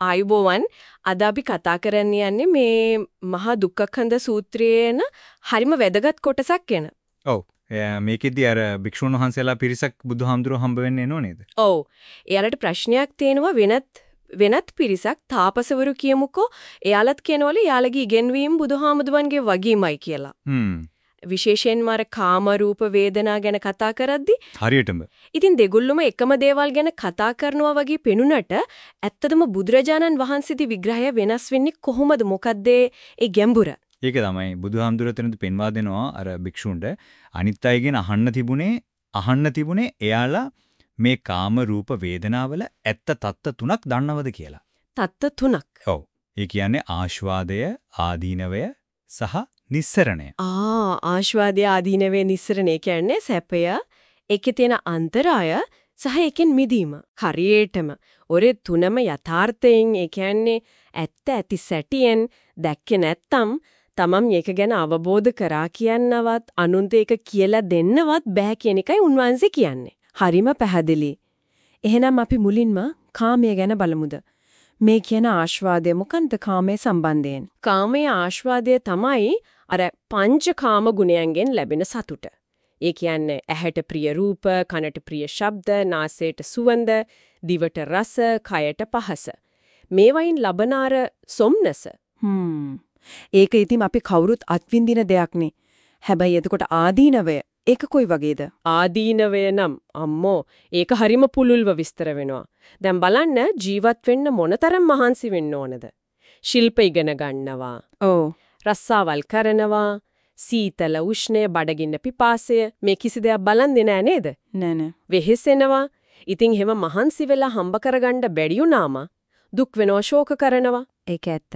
ආයුබෝවන් අද අපි කතා කරන්න යන්නේ මේ මහා දුක්ඛඛන්ද සූත්‍රයේන හරිම වැදගත් කොටසක් ගැන. ඔව්. මේකෙදි අර භික්ෂුන් වහන්සේලා පිරිසක් බුදුහාමුදුරුවෝ හම්බ වෙන්නේ නෝ නේද? ඔව්. එයාලට ප්‍රශ්නයක් තේනවා වෙනත් වෙනත් පිරිසක් තාපසවරු කියමුකෝ එයාලත් කියනවලු යාළගේ ඉගෙනවීම බුදුහාමුදුරන්ගේ වගේමයි කියලා. හ්ම්. විශේෂයෙන්ම අර කාම රූප වේදනා ගැන කතා කරද්දි හරියටම. ඉතින් දෙගොල්ලොම එකම දේවල් ගැන කතා කරනවා වගේ පෙනුනට ඇත්තටම බුදුරජාණන් වහන්සේගේ විග්‍රහය වෙනස් වෙන්නේ කොහොමද? මොකද්ද ඒ ගැඹුර? ඒක තමයි බුදුහාමුදුරුවෝ පෙන්වා දෙනවා අර භික්ෂුන්ට අනිත් අයගෙන් අහන්න තිබුණේ අහන්න තිබුණේ එයාලා මේ කාම රූප වේදනාවල ඇත්ත తත්ත තුනක් දන්නවද කියලා. తත්ත තුනක්. ඔව්. ඒ කියන්නේ ආස්වාදය, ආදීනවය සහ නිස්සරණය. ආ ආස්වාදය ආදීනවේ නිස්සරණය කියන්නේ සැපය, ඒකේ තියෙන අන්තරාය සහ ඒකෙන් මිදීම. හරියටම ඔරේ තුනම යථාර්ථයෙන් ඒ කියන්නේ ඇත්ත ඇති සැටියෙන් දැක්කේ නැත්තම් තමම් මේක ගැන අවබෝධ කරා කියන්නවත් අනුන්ට ඒක කියලා දෙන්නවත් බෑ කියන එකයි උන්වහන්සේ කියන්නේ. හරිම පැහැදිලි. එහෙනම් අපි මුලින්ම කාමය ගැන බලමුද? මේ කියන ආස්වාදය මොකන්ද කාමයේ සම්බන්ධයෙන්? කාමයේ ආස්වාදය තමයි අර පංචකාම ගුණයන්ගෙන් ලැබෙන සතුට. ඒ කියන්නේ ඇහැට ප්‍රිය රූප, කනට ප්‍රිය ශබ්ද, නාසයට සුවඳ, දිවට රස, කයට පහස. මේවයින් ලබන අර සොම්නස. හ්ම්. ඒක ඉතින් අපි කවුරුත් අත්විඳින දෙයක්නේ. හැබැයි එතකොට ආදීනවය ඒක කොයි වගේද? ආදීනවය නම් අම්මෝ ඒක හරිම පුළුල්ව විස්තර වෙනවා. දැන් බලන්න ජීවත් වෙන්න මොනතරම් මහන්සි වෙන්න ඕනද? ශිල්ප ඉගෙන ගන්නවා. ඔව්. රස්සාවල් කරනවා. සීතල උෂ්ණය බඩගින්න පිපාසය මේ කිසි දෙයක් බලන්නේ නෑ නේද? නෑ නෑ. වෙහෙසෙනවා. ඉතින් හැම මහන්සි වෙලා හම්බ කරගන්න බැරි වුණාම දුක් වෙනව ශෝක කරනවා. ඒක ඇත්ත.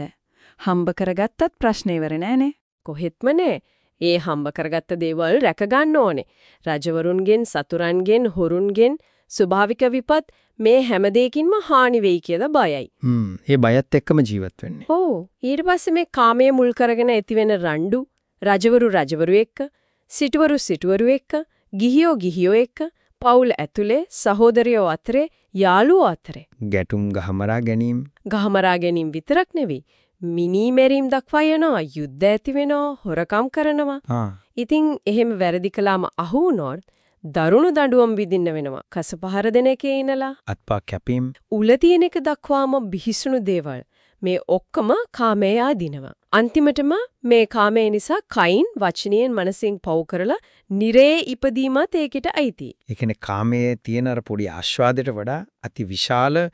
හම්බ කරගත්තත් ප්‍රශ්නේ ඉවර නෑනේ. කොහෙත්ම නෑ. ඒ හම්බ කරගත්ත දේවල් රැක ගන්න ඕනේ. රජවරුන්ගෙන්, සතුරන්ගෙන්, හොරුන්ගෙන් ස්වභාවික විපත් මේ හැම දෙයකින්ම හානි වෙයි කියලා බයයි. හ්ම්. ඒ බයත් එක්කම ජීවත් වෙන්නේ. ඔව්. ඊට පස්සේ මේ කාමයේ මුල් කරගෙන ඇතිවෙන රණ්ඩු, රජවරු රජවරු එක්ක, සිටවරු සිටවරු එක්ක, ගිහියෝ ගිහියෝ එක්ක, පවුල් ඇතුලේ, සහෝදරයෝ අතරේ, යාළුවෝ අතරේ. ගැටුම් ගහමරා ගැනීම. ගහමරා ගැනීම විතරක් නෙවෙයි. මිනී මෙරීම් දක්වා යනවා යුද්ධ ඇති වෙනවා හොරකම් කරනවා ආ ඉතින් එහෙම වැරදි කළාම අහු වුණොත් දරුණු දඬුවම් විඳින්න වෙනවා කසපහර දෙන එකේ ඉනලා අත්පා කැපීම් උල තියෙන එක දක්වාම බිහිසුණු දේවල් මේ ඔක්කොම කාමයේ ආදීනවා අන්තිමටම මේ කාමයේ නිසා කයින් වචනයෙන් මනසින් පව් කරලා නිරේ ඉපදීමත් ඒකට අයිති. ඒ කියන්නේ කාමයේ තියෙන අර පොඩි ආස්වාදයට වඩා අති විශාල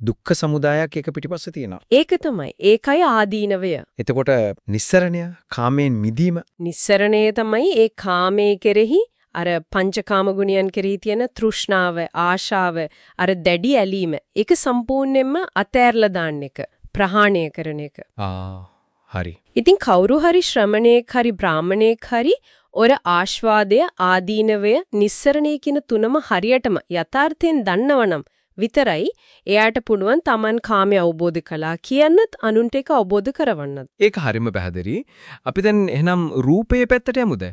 දුක්ඛ සමුදායක් එක පිටිපස්සේ තියෙනවා. ඒක තමයි. ඒකයි ආදීනවය. එතකොට නිස්සරණය කාමයෙන් මිදීම නිස්සරණය තමයි ඒ කාමයේ කෙරෙහි අර පංචකාම ගුණයන් කෙරෙහි තියෙන තෘෂ්ණාව, ආශාව, අර දැඩි ඇලීම ඒක සම්පූර්ණයෙන්ම අතෑරලා දාන්න එක, ප්‍රහාණය කරන එක. ආ හරි. ඉතින් කවුරු හරි ශ්‍රමණේක් හරි බ්‍රාහමණේක් හරි ඔර ආස්වාදය ආදීනවය නිස්සරණේ කියන තුනම හරියටම යථාර්ථයෙන් දන්නවනම් විතරයි එයාට පුළුවන් Taman කාමයේ අවබෝධ කළා කියන්නත් අනුන්ට ඒක අවබෝධ කරවන්නත්. ඒක හරිම පැහැදිලි. අපි දැන් එහෙනම් රූපයේ පැත්තට යමුද?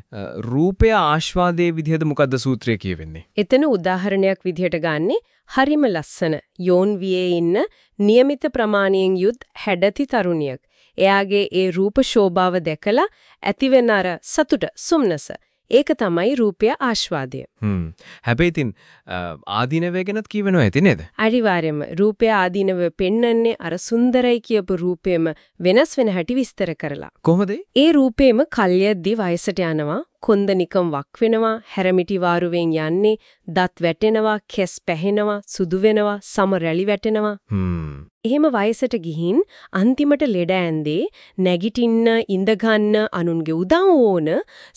රූපය ආස්වාදයේ විදිහද මොකද්ද සූත්‍රය කියවෙන්නේ? එතන උදාහරණයක් විදිහට ගන්නේ හරිම ලස්සන යෝන් වියේ ඉන්න નિયમિત ප්‍රමාණයෙන් යුත් හැඩති තරුණියක්. එයාගේ ඒ රූප ශෝභාව දැකලා ඇතිවෙන අර සතුට සුම්නස ඒක තමයි රූපය ආස්වාදය. හ්ම්. හැබැයි ඉතින් ආදීනවය ගැනත් කියවෙනවා ඇති නේද? අනිවාර්යයෙන්ම රූපය ආදීනව පෙන්වන්නේ අර සුන්දරයි කියපු රූපෙම වෙනස් වෙන හැටි විස්තර කරලා. කොහොමද? ඒ රූපෙම කල්යද්දි වයසට යනවා, කොන්ද නිකම් වක් වෙනවා, හැරමිටි වාරුවෙන් යන්නේ, දත් වැටෙනවා, කෙස් පැහෙනවා, සුදු වෙනවා, සම රැලි වැටෙනවා. හ්ම්. එහෙම වයසට ගිහින් අන්තිමට ලෙඩ ඇඳේ නැගිටින්න ඉඳ ගන්න අනුන්ගේ උදව් ඕන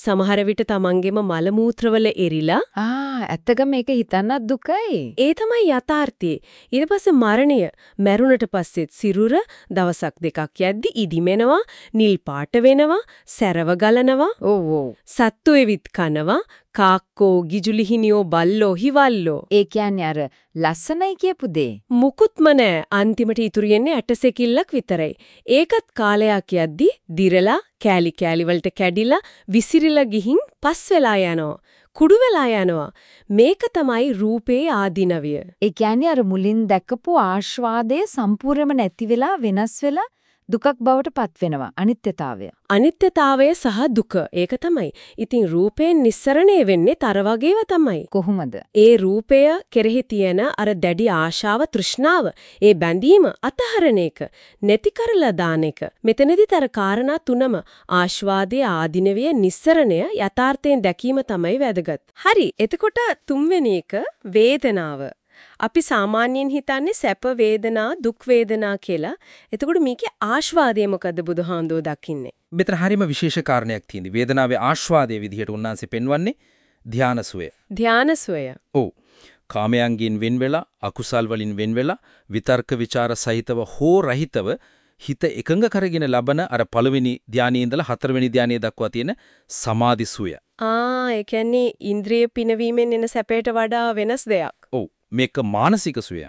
සමහර විට තමන්ගේම මල මූත්‍රවල එරිලා ආ ඇත්තකම මේක හිතන්නත් දුකයි. ඒ තමයි යථාර්ථය. ඊට පස්සේ මරණය මැරුණට පස්සෙත් සිරුර දවසක් දෙකක් යද්දි ඉදිමෙනවා, නිල් පාට වෙනවා, සැරව ගලනවා. ඔව් ඔව්. සත්තු එවිත් කනවා, කාක්කෝ ගිජුලිහිනියෝ බල්ලෝ හිවල්ලෝ ඒ කියන්නේ අර ලස්සනයි කියපු දේ. මුකුත්ම නෑ අන්තිමට ඉතුරු වෙන්නේ ඇටසෙකිල්ලක් විතරයි. ඒකත් කාලයක් යද්දි දිරලා කෑලි කෑලි වලට කැඩිලා විසිරිලා ගිහින් පස් වෙලා යනවා. කුඩු වෙලා යනවා. මේක තමයි රූපේ ආධිනවය. ඒ කියන්නේ අර මුලින් දැකපු ආස්වාදයේ සම්පූර්ණයෙන්ම නැති වෙලා වෙනස් වෙලා දුකක් බවට පත් වෙනවා අනිත්‍යතාවය. අනිත්‍යතාවය සහ දුක ඒක තමයි. ඉතින් රූපයෙන් නිස්සරණය වෙන්නේ තර වගේව තමයි. කොහොමද? ඒ රූපය කෙරෙහි තියෙන අර දැඩි ආශාව තෘෂ්ණාව ඒ බැඳීම අතහරන එක නැති කරලා දාන එක මෙතනදිත් අර කාරණා තුනම ආස්වාදයේ ආධිනවයේ නිස්සරණය යථාර්ථයෙන් දැකීම තමයි වැදගත්. හරි එතකොට තුන්වෙනි එක වේදනාව. අපි සාමාන්‍යයෙන් හිතන්නේ සැප වේදනා දුක් වේදනා කියලා. එතකොට මේකේ ආස්වාදය මොකද්ද බුදුහාඳෝ දකින්නේ? මෙතන හරිම විශේෂ කාරණයක් තියෙනවා. වේදනාවේ ආස්වාදයේ විදිහට උන්වහන්සේ පෙන්වන්නේ ධානසුවය. ධානසෝය. ඔව්. කාමයන්ගෙන් වෙන් වෙලා අකුසල් වලින් වෙන් වෙලා විතර්ක ਵਿਚාර සහිතව හෝ රහිතව හිත එකඟ කරගෙන ලබන අර පළවෙනි ධානයේ ඉඳලා හතරවෙනි ධානයේ දක්වා තියෙන සමාධිසුවය. ආ ඒ කියන්නේ ඉන්ද්‍රිය පිනවීමෙන් එන සැපයට වඩා වෙනස් දෙයක්. මේක මානසික සුවය.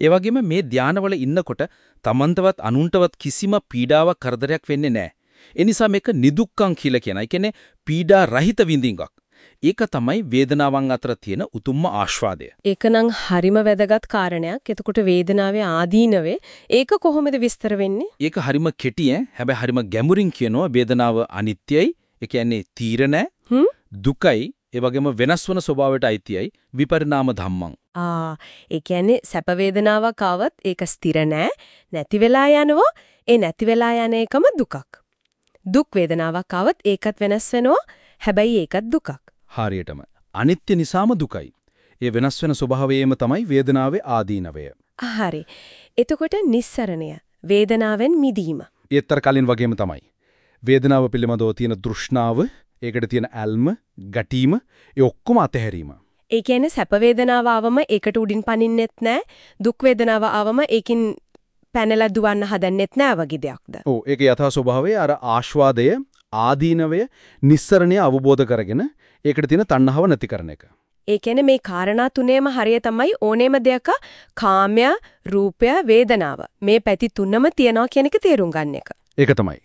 ඒ වගේම මේ ධානවල ඉන්නකොට තමන්ටවත් අනුන්ටවත් කිසිම පීඩාවක් කරදරයක් වෙන්නේ නැහැ. ඒ නිසා මේක නිදුක්කම් කියලා කියන. ඒ කියන්නේ පීඩා රහිත විඳින්ගක්. ඒක තමයි වේදනාවන් අතර තියෙන උතුම්ම ආස්වාදය. ඒකනම් හරිම වැදගත් කාරණයක්. එතකොට වේදනාවේ ආදීනවේ ඒක කොහොමද විස්තර වෙන්නේ? ඒක හරිම කෙටි ඈ. හැබැයි හරිම ගැඹුරින් කියනවා වේදනාව අනිත්‍යයි. ඒ කියන්නේ තීර නැහැ. හ්ම්. දුකයි. ඒ වගේම වෙනස් වන ස්වභාවයට අයිතියයි. විපරිණාම ධම්මං. ආ ඒ කියන්නේ සැප වේදනාවක් ආවත් ඒක ස්ථිර නෑ නැති වෙලා යනවා ඒ නැති වෙලා යන එකම දුකක් දුක් වේදනාවක් ආවත් ඒකත් වෙනස් වෙනවා හැබැයි ඒකත් දුකක් හරියටම. අනිත්‍ය නිසාම දුකයි. ඒ වෙනස් වෙන ස්වභාවයේම තමයි වේදනාවේ ආදීනවය. හරි එතකොට නිස්සරණය වේදනාවෙන් මිදීම ඒත්තර කලින් වගේම තමයි. වේදනාව පිළිබඳව තියෙන තෘෂ්ණාව, ඒකට තියෙන ඇල්ම, ගැටීම, ඒ ඔක්කොම අතහැරීම. ඒ කියන්නේ සැප වේදනාව ආවම ඒකට උඩින් පනින්නෙත් නැහැ. දුක් වේදනාව ආවම ඒකින් පැනලා දුවන්න හදන්නෙත් නැහැ වගේ දෙයක්ද? ඔව් ඒක යථා ස්වභාවය අර ආස්වාදය ආදීනවය නිස්සරණය අවබෝධ කරගෙන ඒකට තියෙන තණ්හාව නැති කරන එක. ඒ කියන්නේ මේ කාරණා තුනේම හරිය තමයි ඕනෑම දෙයක කාමය, රූපය, වේදනාව. මේ පැති තුනම තියනවා කියන එක තේරුම් ගන්න එක. ඒක තමයි.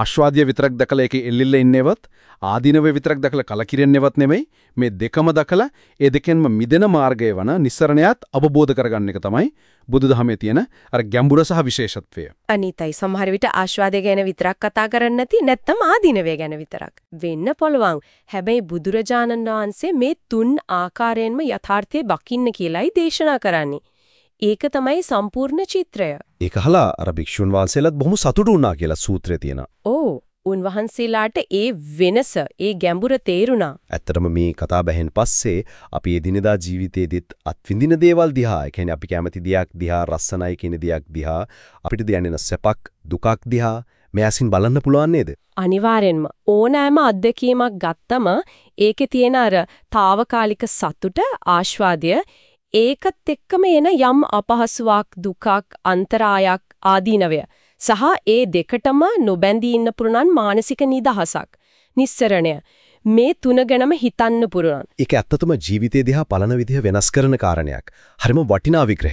ආස්වාදය විතරක් දැකලා ඒකේ එල්ලිල්ල ඉන්නේවත් ආදීනවේ විතරක් දැකලා කලකිරෙන්නේවත් නෙමෙයි මේ දෙකම දැකලා ඒ දෙකෙන්ම මිදෙන මාර්ගය වන නිස්සරණයත් අවබෝධ කරගන්න එක තමයි බුදුදහමේ තියෙන අර ගැඹුර සහ විශේෂත්වය. අනිතයි සමහර විට ආස්වාදය ගැන විතරක් කතා කරන්නේ නැති නැත්තම් ආදීනවය ගැන විතරක් වෙන්න පුළුවන්. හැබැයි බුදුරජාණන් වහන්සේ මේ තුන් ආකාරයෙන්ම යථාර්ථයේ බකින්න කියලායි දේශනා කරන්නේ. ඒක තමයි සම්පූර්ණ චිත්‍රය. ඒක අහලා අර භික්ෂුන් වහන්සේලාත් බොහොම සතුටු වුණා කියලා සූත්‍රයේ තියෙනවා. ඕ උන්වහන්සේලාට ඒ වෙනස, ඒ ගැඹුර තේරුණා. ඇත්තටම මේ කතා බහෙන් පස්සේ අපි එදිනෙදා ජීවිතයේදීත් අත්විඳින දේවල් දිහා, ඒ කියන්නේ අපි කැමති දෙයක් දිහා, රස්සනයි කියන දෙයක් දිහා, අපිට දැනෙන සැපක්, දුකක් දිහා මෙයාසින් බලන්න පුළුවන් නේද? අනිවාර්යෙන්ම ඕනෑම අත්දැකීමක් ගත්තම ඒකේ තියෙන අර తాවකාලික සතුට ආස්වාදය ඒකත් එක්කම එන යම් අපහසුාවක් දුකක් අන්තරායක් ආදීනවය සහ ඒ දෙකටම නොබැඳී ඉන්න පුරුණන් මානසික නිදහසක් නිස්සරණය මේ තුන ගැනම හිතන්න පුරුණන් ඒක ඇත්තටම ජීවිතය දිහා බලන විදිහ වෙනස් කරන කාරණයක්. හරිම වටිනා විග්‍රහයක්.